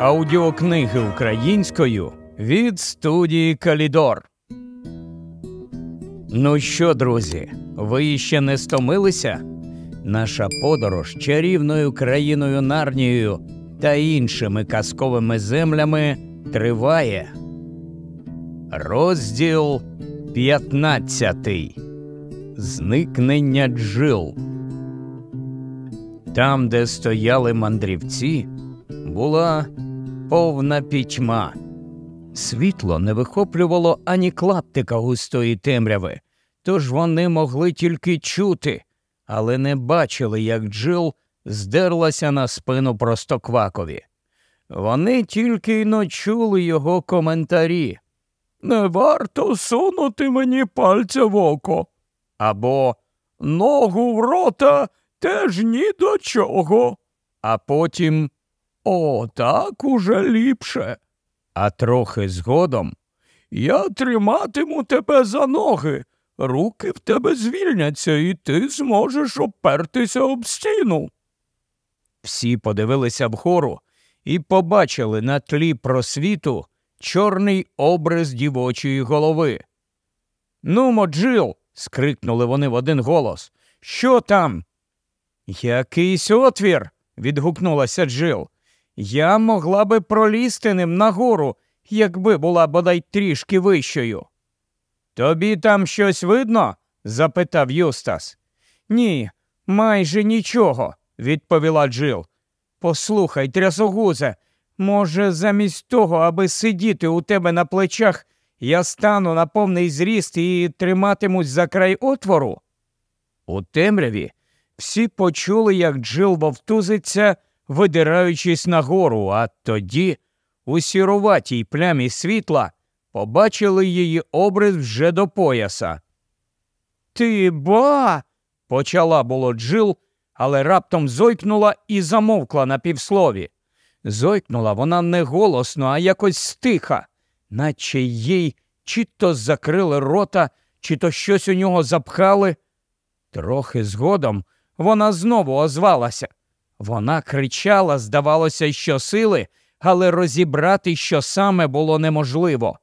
Аудіокниги українською від студії Калідор. Ну що, друзі, ви ще не стомилися? Наша подорож чарівною країною Нарнією та іншими казковими землями триває. Розділ 15. Зникнення джил. Там, де стояли мандрівці, була повна пітьма. Світло не вихоплювало ані клаптика густої темряви, тож вони могли тільки чути, але не бачили, як Джил здерлася на спину простоквакові. Вони тільки й ночули його коментарі. Не варто сунути мені пальця в око. Або ногу в рота теж ні до чого. А потім о, так уже ліпше. А трохи згодом я триматиму тебе за ноги, руки в тебе звільняться, і ти зможеш опертися об стіну. Всі подивилися вгору і побачили на тлі просвіту чорний образ дівочої голови. Ну, Джил!» – скрикнули вони в один голос. Що там? Якийсь отвір. відгукнулася Джил. Я могла би пролізти ним нагору, якби була бодай трішки вищою. Тобі там щось видно? запитав Юстас. Ні, майже нічого, відповіла Джил. Послухай, трясогузе, може, замість того, аби сидіти у тебе на плечах, я стану на повний зріст і триматимусь за край отвору? У темряві всі почули, як Джил вовтузиться видираючись нагору, а тоді у сіруватій плямі світла побачили її образ вже до пояса. Ти ба. почала було Джил, але раптом зойкнула і замовкла на півслові. Зойкнула вона не голосно, а якось стиха, наче їй чи то закрили рота, чи то щось у нього запхали. Трохи згодом вона знову озвалася. Вона кричала, здавалося, що сили, але розібрати, що саме було неможливо.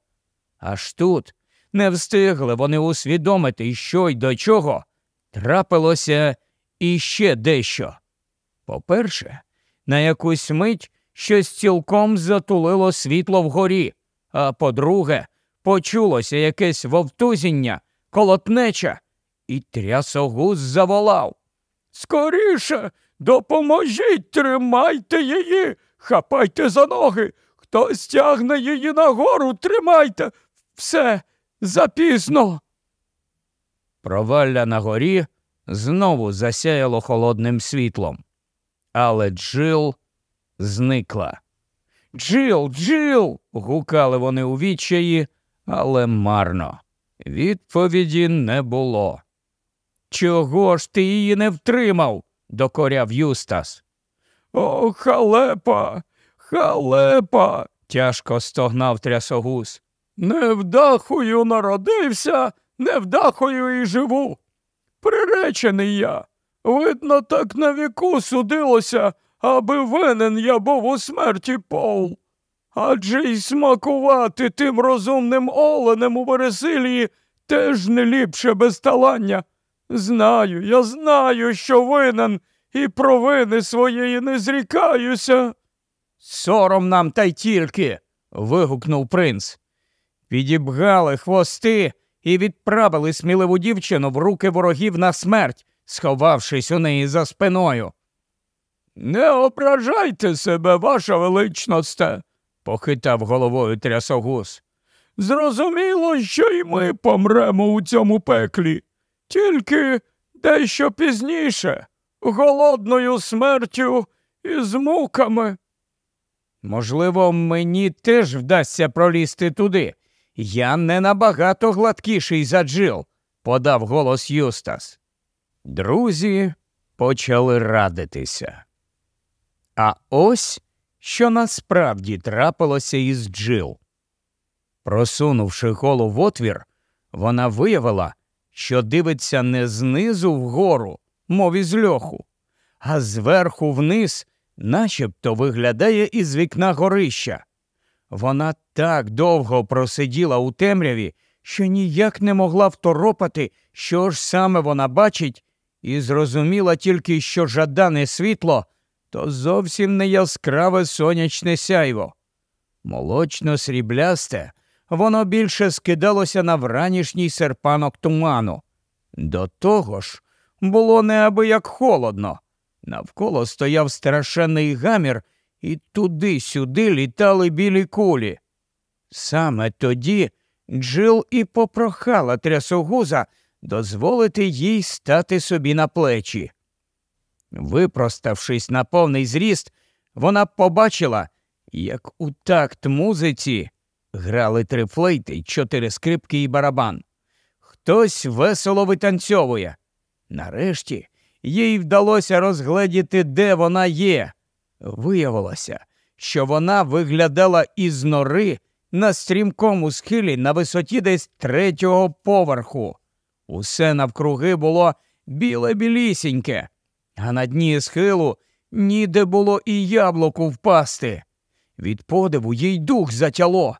Аж тут не встигли вони усвідомити, що й до чого, трапилося іще дещо. По-перше, на якусь мить щось цілком затулило світло вгорі, а по-друге, почулося якесь вовтузіння, колотнеча, і трясогуз заволав. Скоріше, Допоможіть, тримайте її, хапайте за ноги. Хтось тягне її нагору, тримайте. Все запізно. Провалля на горі знову засяяло холодним світлом. Але Джил зникла. Джил, Джил. гукали вони у відчаї, але марно. Відповіді не було. Чого ж ти її не втримав? Докоряв Юстас. О, халепа, халепа, тяжко стогнав трясогус. Невдахою народився, невдахою і живу. Приречений я. Видно, так на віку судилося, аби винен я був у смерті пол. Адже й смакувати тим розумним оленем у Вересилії теж не ліпше без талання. Знаю, я знаю, що винен, і провини своєї не зрікаюся. Сором нам та й тільки. вигукнув принц. Підібгали хвости і відправили сміливу дівчину в руки ворогів на смерть, сховавшись у неї за спиною. Не ображайте себе, ваша величносте, похитав головою трясогус. Зрозуміло, що й ми помремо у цьому пеклі. Тільки дещо пізніше, голодною смертю і з муками. Можливо, мені теж вдасться пролізти туди. Я не набагато гладкіший за Джил, подав голос Юстас. Друзі почали радитися. А ось що насправді трапилося із Джил. Просунувши голову в отвір, вона виявила, що дивиться не знизу вгору, мов із льоху, а зверху вниз начебто виглядає із вікна горища. Вона так довго просиділа у темряві, що ніяк не могла второпати, що ж саме вона бачить, і зрозуміла тільки, що жадане світло то зовсім не яскраве сонячне сяйво. Молочно сріблясте, воно більше скидалося на вранішній серпанок туману. До того ж, було неабияк холодно. Навколо стояв страшенний гамір, і туди-сюди літали білі кулі. Саме тоді Джил і попрохала трясогуза дозволити їй стати собі на плечі. Випроставшись на повний зріст, вона побачила, як у такт музиці грали три флейти, чотири скрипки і барабан. Хтось весело витанцьовує. Нарешті їй вдалося розгледіти, де вона є. Виявилося, що вона виглядала із нори на стрімкому схилі на висоті десь третього поверху. Усе навкруги було біле білісіньке, а на дні схилу ніде було і яблуку впасти. Від подиву їй дух затяло.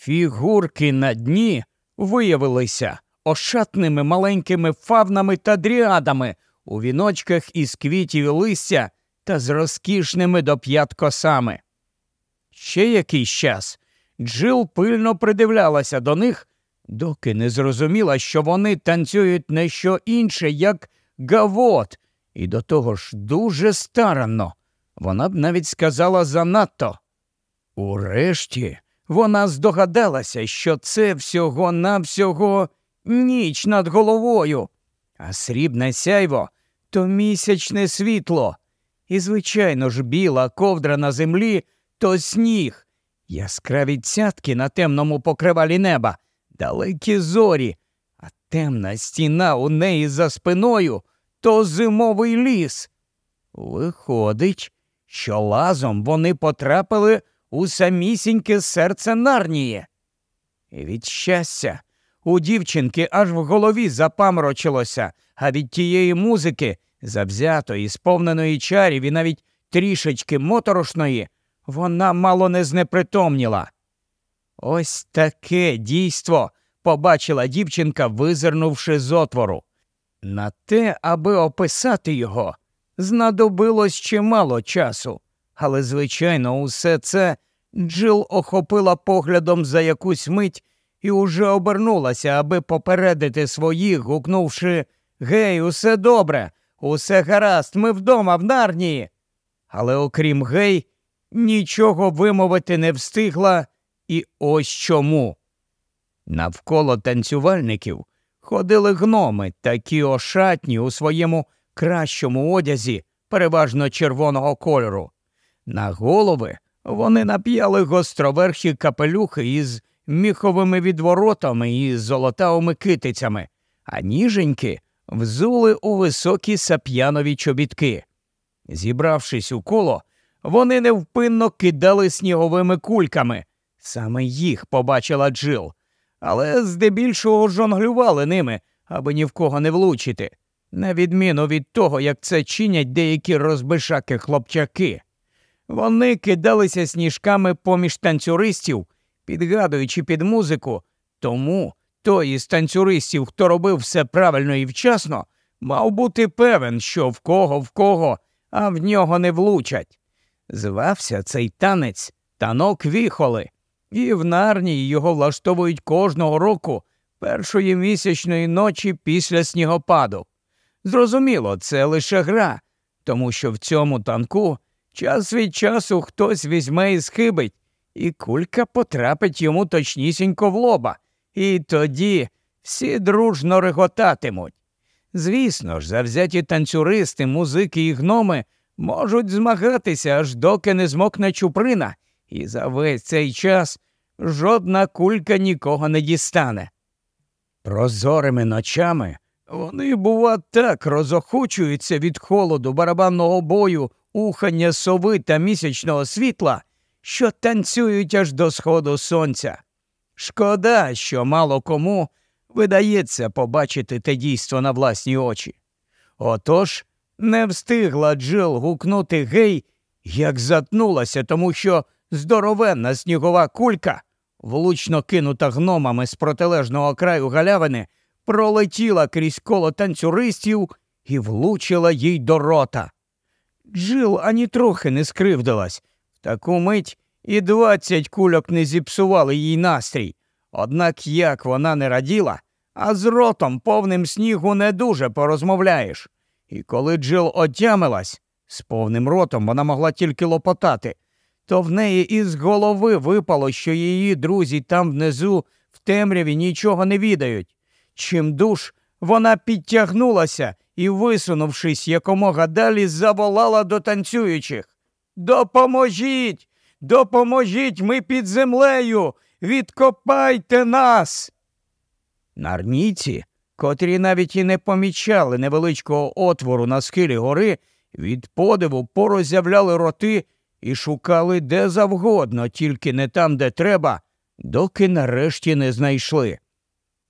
Фігурки на дні виявилися ошатними маленькими фавнами та дріадами у віночках із квітів листя та з розкішними до п'ят косами. Ще якийсь час Джил пильно придивлялася до них, доки не зрозуміла, що вони танцюють не що інше, як гавот, і до того ж дуже старанно. Вона б навіть сказала занадто. Урешті вона здогадалася, що це всього навсього ніч над головою, а срібне сяйво то місячне світло. І, звичайно ж, біла ковдра на землі то сніг, яскраві цятки на темному покривалі неба, далекі зорі, а темна стіна у неї за спиною то зимовий ліс. Виходить, що лазом вони потрапили у самісіньке серце нарнії. І від щастя, у дівчинки аж в голові запаморочилося, а від тієї музики, завзятої, сповненої чарів і навіть трішечки моторошної, вона мало не знепритомніла. Ось таке дійство побачила дівчинка, визирнувши з отвору. На те, аби описати його, знадобилось чимало часу, але, звичайно, усе це Джил охопила поглядом за якусь мить і уже обернулася, аби попередити своїх, гукнувши Гей, усе добре, усе гаразд, ми вдома в нарнії. Але окрім гей, нічого вимовити не встигла, і ось чому. Навколо танцювальників ходили гноми, такі ошатні у своєму кращому одязі, переважно червоного кольору. На голови вони нап'яли гостроверхі капелюхи із міховими відворотами і золотавими китицями, а ніженьки взули у високі сап'янові чобітки. Зібравшись у коло, вони невпинно кидали сніговими кульками. Саме їх побачила Джил, але здебільшого жонглювали ними, аби ні в кого не влучити, на відміну від того, як це чинять деякі розбишаки хлопчаки. Вони кидалися сніжками поміж танцюристів, підгадуючи під музику, тому той із танцюристів, хто робив все правильно і вчасно, мав бути певен, що в кого в кого, а в нього не влучать. Звався цей танець танок віхоли, і в нарнії його влаштовують кожного року першої місячної ночі після снігопаду. Зрозуміло, це лише гра, тому що в цьому танку час від часу хтось візьме і схибить, і кулька потрапить йому точнісінько в лоба, і тоді всі дружно реготатимуть. Звісно ж, завзяті танцюристи, музики і гноми можуть змагатися, аж доки не змокне чуприна, і за весь цей час жодна кулька нікого не дістане. Прозорими ночами вони, бува, так розохочуються від холоду барабанного бою, ухання сови та місячного світла, що танцюють аж до сходу сонця. Шкода, що мало кому видається побачити те дійство на власні очі. Отож не встигла Джил гукнути гей, як затнулася, тому що здоровенна снігова кулька, влучно кинута гномами з протилежного краю галявини, пролетіла крізь коло танцюристів і влучила їй до рота. Джил ані трохи не скривдилась. В таку мить і двадцять кульок не зіпсували їй настрій. Однак як вона не раділа, а з ротом повним снігу не дуже порозмовляєш. І коли Джил отямилась, з повним ротом вона могла тільки лопотати, то в неї із голови випало, що її друзі там внизу в темряві нічого не відають. Чим душ вона підтягнулася і, висунувшись якомога далі, заволала до танцюючих. Допоможіть! Допоможіть ми під землею! Відкопайте нас! Нарніці, котрі навіть і не помічали невеличкого отвору на схилі гори, від подиву порозявляли роти і шукали де завгодно, тільки не там, де треба, доки нарешті не знайшли.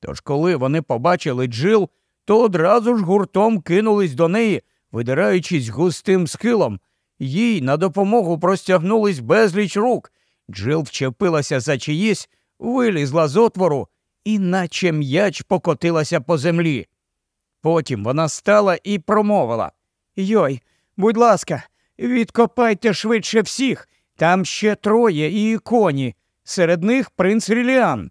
Тож, коли вони побачили джил, то одразу ж гуртом кинулись до неї, видираючись густим схилом. Їй на допомогу простягнулись безліч рук. Джил вчепилася за чиїсь, вилізла з отвору і, наче м'яч, покотилася по землі. Потім вона стала і промовила Йой, будь ласка, відкопайте швидше всіх. Там ще троє і коні, серед них принц Ріліан.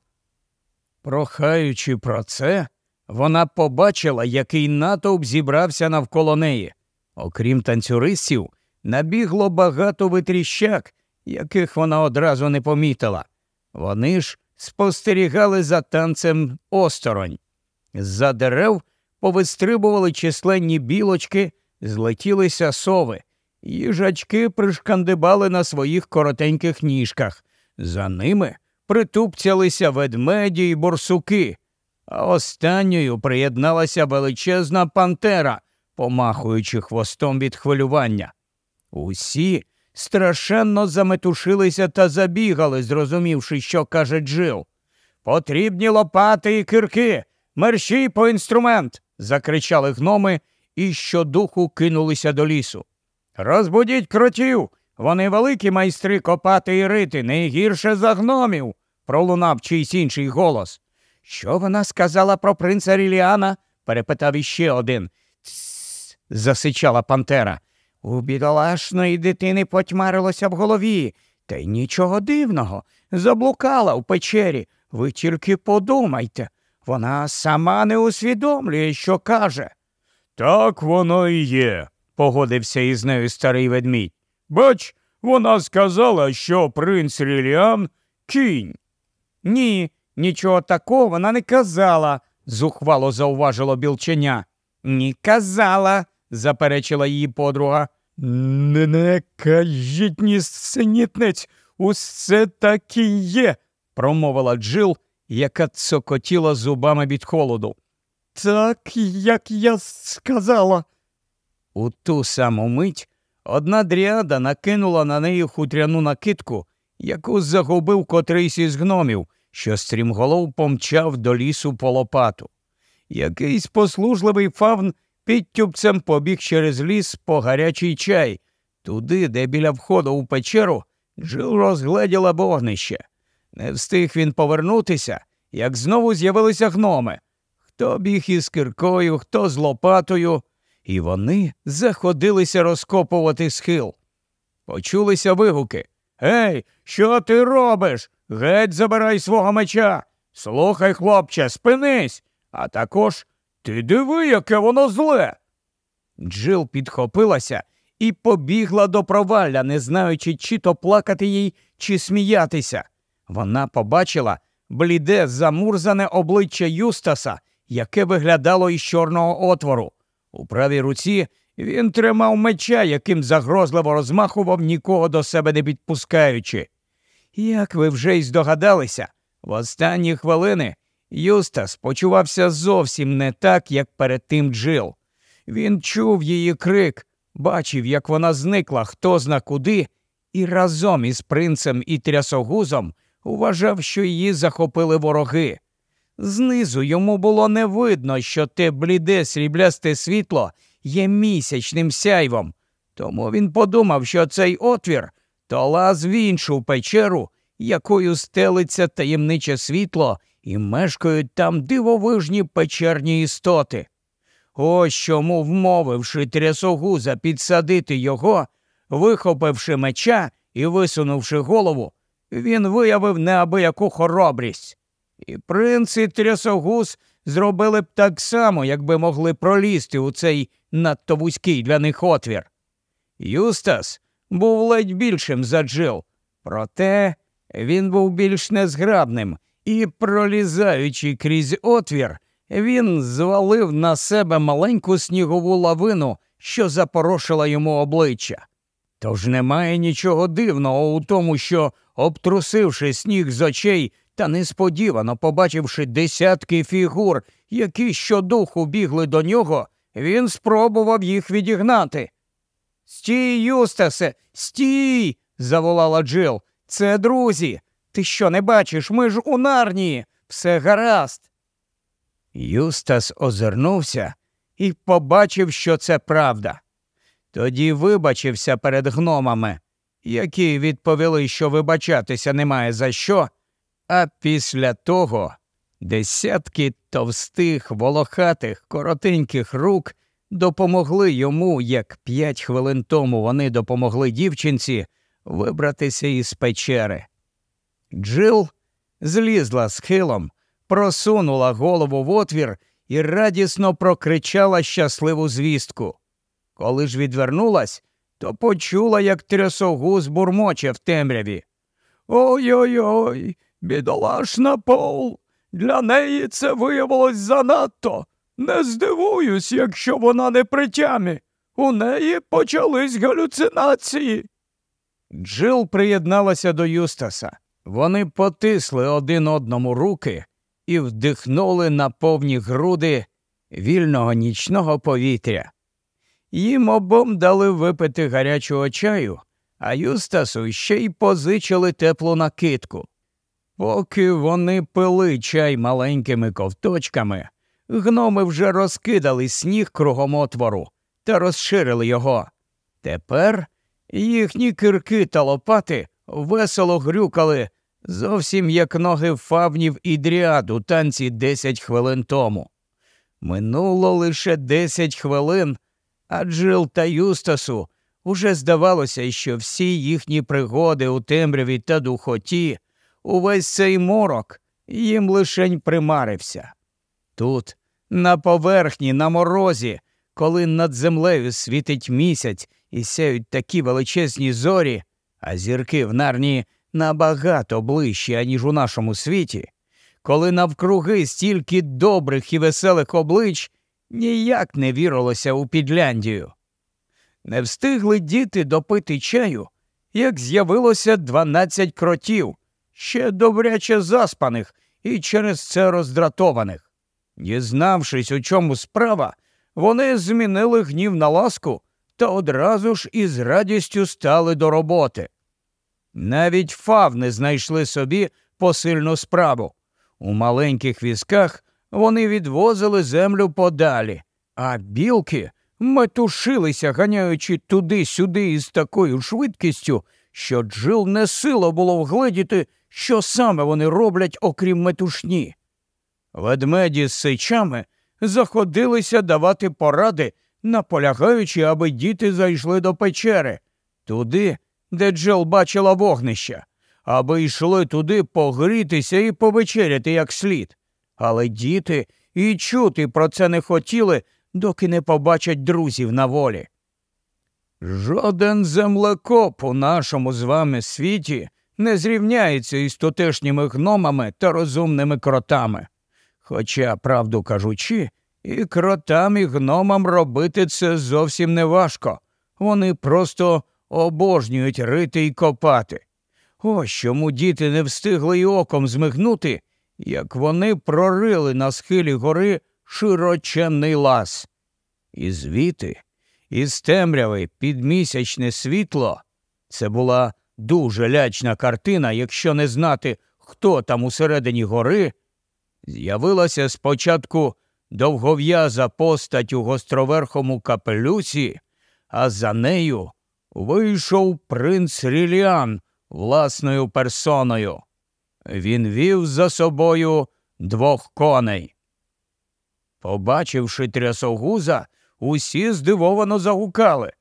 Прохаючи про це, вона побачила, який натовп зібрався навколо неї. Окрім танцюристів, набігло багато витріщак, яких вона одразу не помітила. Вони ж спостерігали за танцем осторонь. З-за дерев повистрибували численні білочки, злетілися сови, їжачки пришкандибали на своїх коротеньких ніжках. За ними притупцялися ведмеді й борсуки, останньою приєдналася величезна пантера, помахуючи хвостом від хвилювання. Усі страшенно заметушилися та забігали, зрозумівши, що каже Джил. Потрібні лопати і кирки, мерщій по інструмент. закричали гноми і щодуху кинулися до лісу. Розбудіть кротів. Вони великі майстри копати і рити, не гірше за гномів, пролунав чийсь інший голос. Що вона сказала про принца Ріліана? перепитав іще один. Тсс. засичала Пантера. У бідолашної дитини потьмарилося в голові, та й нічого дивного. Заблукала в печері. Ви тільки подумайте. Вона сама не усвідомлює, що каже. Так воно і є, погодився із нею старий ведмідь. Бач, вона сказала, що принц Ріліан кінь. Ні, нічого такого вона не казала, зухвало зауважило білченя. Ні, казала, заперечила її подруга. Не не кажіть ні синітниць, усе так і є, промовила Джил, яка цокотіла зубами від холоду. Так, як я сказала. У ту саму мить одна дріада накинула на неї хутряну накидку, яку загубив котрийсь із гномів, що стрімголов помчав до лісу по лопату. Якийсь послужливий фавн підтюбцем побіг через ліс по гарячий чай, туди, де біля входу у печеру, Джил розгледіла вогнище. Не встиг він повернутися, як знову з'явилися гноми. Хто біг із киркою, хто з лопатою, і вони заходилися розкопувати схил. Почулися вигуки. Гей, що ти робиш? Геть забирай свого меча. Слухай, хлопче, спинись. А також ти диви, яке воно зле. Джил підхопилася і побігла до провалля, не знаючи, чи то плакати їй, чи сміятися. Вона побачила бліде, замурзане обличчя Юстаса, яке виглядало із чорного отвору. У правій руці він тримав меча, яким загрозливо розмахував, нікого до себе не підпускаючи. Як ви вже й здогадалися, в останні хвилини Юстас почувався зовсім не так, як перед тим Джил. Він чув її крик, бачив, як вона зникла хто зна куди, і разом із принцем і трясогузом вважав, що її захопили вороги. Знизу йому було не видно, що те бліде сріблясте світло є місячним сяйвом. Тому він подумав, що цей отвір то лаз в іншу печеру, якою стелиться таємниче світло, і мешкають там дивовижні печерні істоти. Ось чому, вмовивши трясогуза підсадити його, вихопивши меча і висунувши голову, він виявив неабияку хоробрість. І принц і трясогуз зробили б так само, якби могли пролізти у цей надто вузький для них отвір. Юстас був ледь більшим за Джил, проте він був більш незграбним і, пролізаючи крізь отвір, він звалив на себе маленьку снігову лавину, що запорошила йому обличчя. Тож немає нічого дивного у тому, що, обтрусивши сніг з очей та несподівано побачивши десятки фігур, які щодуху бігли до нього, він спробував їх відігнати. Стій, Юстасе, стій. заволала Джил. Це друзі. Ти що не бачиш? Ми ж у нарнії. Все гаразд. Юстас озирнувся і побачив, що це правда. Тоді вибачився перед гномами, які відповіли, що вибачатися немає за що, а після того десятки товстих, волохатих, коротеньких рук допомогли йому, як п'ять хвилин тому вони допомогли дівчинці вибратися із печери. Джил злізла схилом, просунула голову в отвір і радісно прокричала щасливу звістку. Коли ж відвернулась, то почула, як трясогуз бурмоче в темряві. Ой-ой, ой бідолашна Пол. Для неї це виявилось занадто. Не здивуюсь, якщо вона не при тямі. У неї почались галюцинації. Джил приєдналася до Юстаса. Вони потисли один одному руки і вдихнули на повні груди вільного нічного повітря. Їм обом дали випити гарячого чаю, а Юстасу ще й позичили теплу накидку. Поки вони пили чай маленькими ковточками, гноми вже розкидали сніг кругом отвору та розширили його. Тепер їхні кирки та лопати весело грюкали зовсім як ноги фавнів і дріад у танці десять хвилин тому. Минуло лише десять хвилин, а Джил та Юстасу уже здавалося, що всі їхні пригоди у темряві та духоті, увесь цей морок їм лишень примарився. Тут, на поверхні, на морозі, коли над землею світить місяць і сяють такі величезні зорі, а зірки в нарні набагато ближчі, аніж у нашому світі, коли навкруги стільки добрих і веселих облич ніяк не вірилося у Підляндію. Не встигли діти допити чаю, як з'явилося дванадцять кротів, ще добряче заспаних і через це роздратованих. Дізнавшись, у чому справа, вони змінили гнів на ласку та одразу ж із радістю стали до роботи. Навіть фавни знайшли собі посильну справу. У маленьких візках вони відвозили землю подалі, а білки метушилися, ганяючи туди-сюди із такою швидкістю, що Джил не сило було вгледіти, що саме вони роблять, окрім метушні. Ведмеді з сичами заходилися давати поради, наполягаючи, аби діти зайшли до печери, туди, де Джел бачила вогнища, аби йшли туди погрітися і повечеряти як слід. Але діти і чути про це не хотіли, доки не побачать друзів на волі. Жоден землекоп у нашому з вами світі не зрівняється із тутешніми гномами та розумними кротами. Хоча, правду кажучи, і кротам і гномам робити це зовсім не важко. Вони просто обожнюють рити й копати. Ось чому діти не встигли й оком змигнути, як вони прорили на схилі гори широченний лаз. І звідти, із темряви підмісячне світло, це була дуже лячна картина, якщо не знати, хто там усередині гори, з'явилася спочатку довгов'яза постать у гостроверхому капелюсі, а за нею вийшов принц Ріліан власною персоною. Він вів за собою двох коней. Побачивши трясогуза, усі здивовано загукали.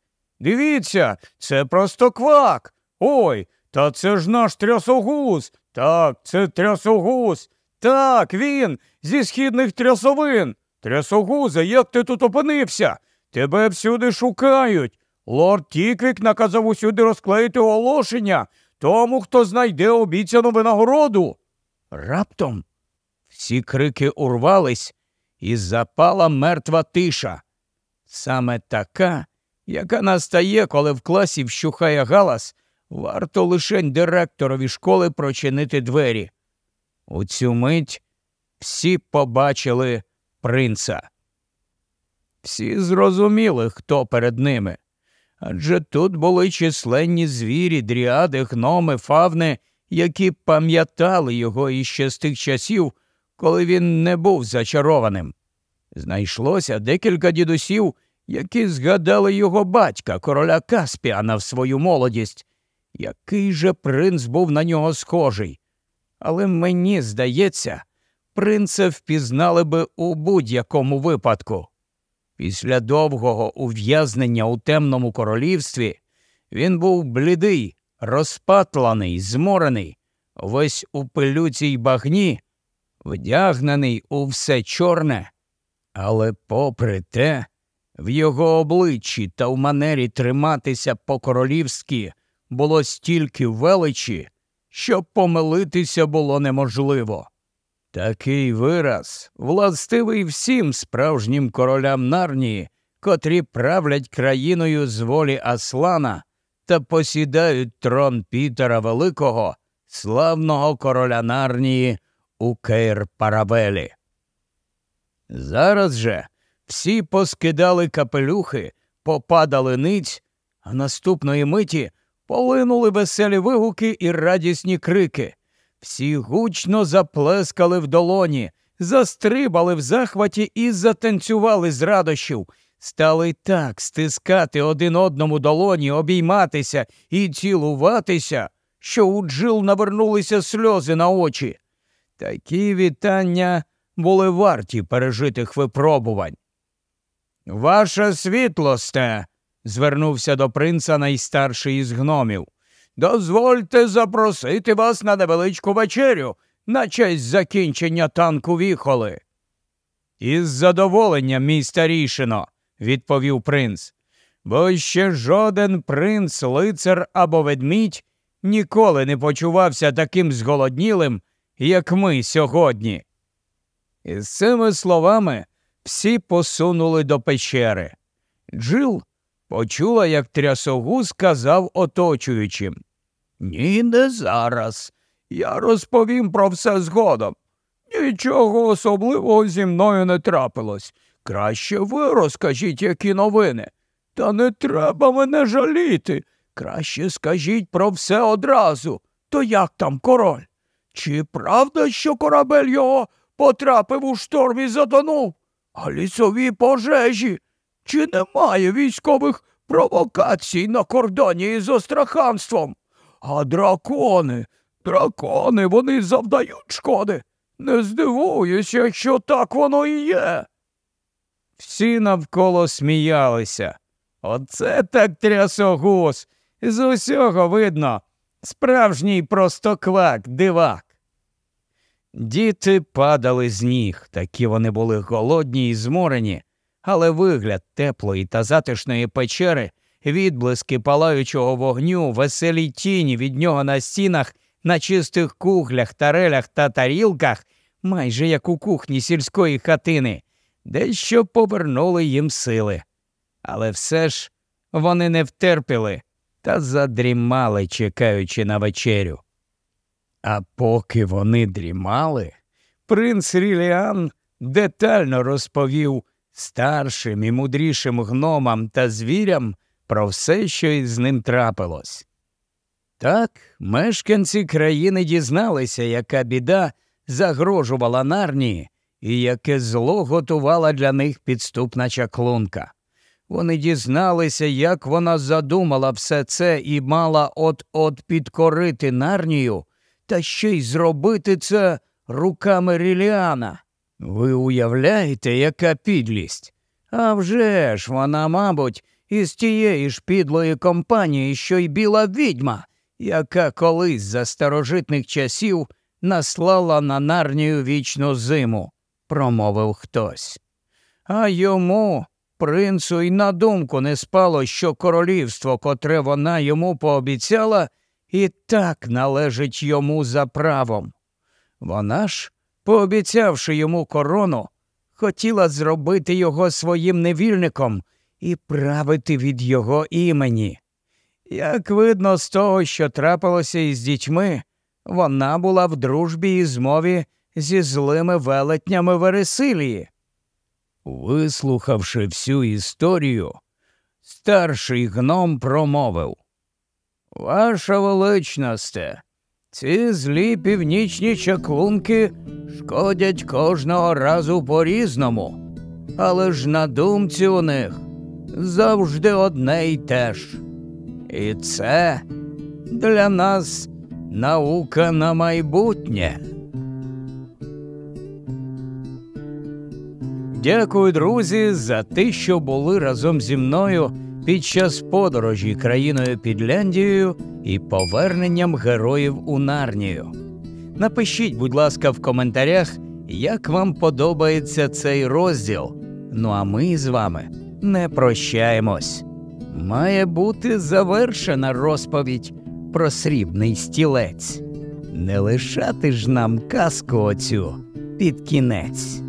Дивіться, це просто квак. Ой, та це ж наш трясогуз. Так, це трясогуз. Так, він зі східних трясовин. Трясогузе, як ти тут опинився? Тебе всюди шукають. Лорд Тіквік наказав усюди розклеїти оголошення тому, хто знайде обіцяну винагороду. Раптом всі крики урвались, і запала мертва тиша. Саме така, яка настає, коли в класі вщухає галас, варто лишень директорові школи прочинити двері. У цю мить всі побачили принца. Всі зрозуміли, хто перед ними. Адже тут були численні звірі, дріади, гноми, фавни, які пам'ятали його іще з тих часів, коли він не був зачарованим. Знайшлося декілька дідусів, які згадали його батька, короля Каспіана в свою молодість. Який же принц був на нього схожий. Але мені здається, принца впізнали би у будь-якому випадку. Після довгого ув'язнення у темному королівстві він був блідий, розпатланий, зморений, весь у пилюці й багні, вдягнений у все чорне, але попри те, в його обличчі та в манері триматися по королівськи було стільки величі, що помилитися було неможливо. Такий вираз властивий всім справжнім королям нарнії, котрі правлять країною з волі Аслана та посідають трон Пітера Великого, славного короля нарнії у Кейр Парабелі. Зараз же всі поскидали капелюхи, попадали ниць, а наступної миті полинули веселі вигуки і радісні крики. Всі гучно заплескали в долоні, застрибали в захваті і затанцювали з радощів, стали так стискати один одному долоні, обійматися і цілуватися, що у джил навернулися сльози на очі. Такі вітання були варті пережитих випробувань. Ваша світлосте, звернувся до принца найстарший із гномів. Дозвольте запросити вас на невеличку вечерю на честь закінчення танку віхоли. Із задоволенням, мій старішино, відповів принц, бо ще жоден принц, лицар або ведмідь ніколи не почувався таким зголоднілим, як ми сьогодні. І з цими словами всі посунули до печери. Джил почула, як трясогуз сказав оточуючим. Ні, не зараз. Я розповім про все згодом. Нічого особливого зі мною не трапилось. Краще ви розкажіть, які новини. Та не треба мене жаліти. Краще скажіть про все одразу. То як там король? Чи правда, що корабель його потрапив у шторм і затонув? А лісові пожежі? Чи немає військових провокацій на кордоні із остраханством? А дракони, дракони, вони завдають шкоди. Не здивуюся, якщо так воно і є. Всі навколо сміялися. Оце так трясогус. З усього видно справжній простоквак, дивак. Діти падали з ніг, такі вони були голодні і зморені, але вигляд теплої та затишної печери відблиски палаючого вогню, веселі тіні від нього на стінах, на чистих кухлях, тарелях та тарілках, майже як у кухні сільської хатини, дещо повернули їм сили. Але все ж вони не втерпіли та задрімали, чекаючи на вечерю. А поки вони дрімали, принц Ріліан детально розповів старшим і мудрішим гномам та звірям про все, що із ним трапилось. Так, мешканці країни дізналися, яка біда загрожувала нарнії і яке зло готувала для них підступна чаклунка. вони дізналися, як вона задумала все це і мала от-от підкорити нарнію, та ще й зробити це руками Ріліана. Ви уявляєте, яка підлість? А вже ж вона, мабуть, із тієї ж підлої компанії, що й біла відьма, яка колись за старожитних часів наслала на нарнію вічну зиму, промовив хтось. А йому, принцу, й на думку не спало, що королівство, котре вона йому пообіцяла, і так належить йому за правом. Вона ж, пообіцявши йому корону, хотіла зробити його своїм невільником і правити від його імені. Як видно з того, що трапилося із дітьми, вона була в дружбі і змові зі злими велетнями Вересилії. Вислухавши всю історію, старший гном промовив Ваша величносте, ці злі північні чаклунки шкодять кожного разу по різному, але ж на думці у них завжди одне й те ж. І це для нас наука на майбутнє. Дякую, друзі, за те, що були разом зі мною під час подорожі країною Підляндією і поверненням героїв у Нарнію. Напишіть, будь ласка, в коментарях, як вам подобається цей розділ. Ну а ми з вами не прощаємось. Має бути завершена розповідь про срібний стілець. Не лишати ж нам казку оцю під кінець.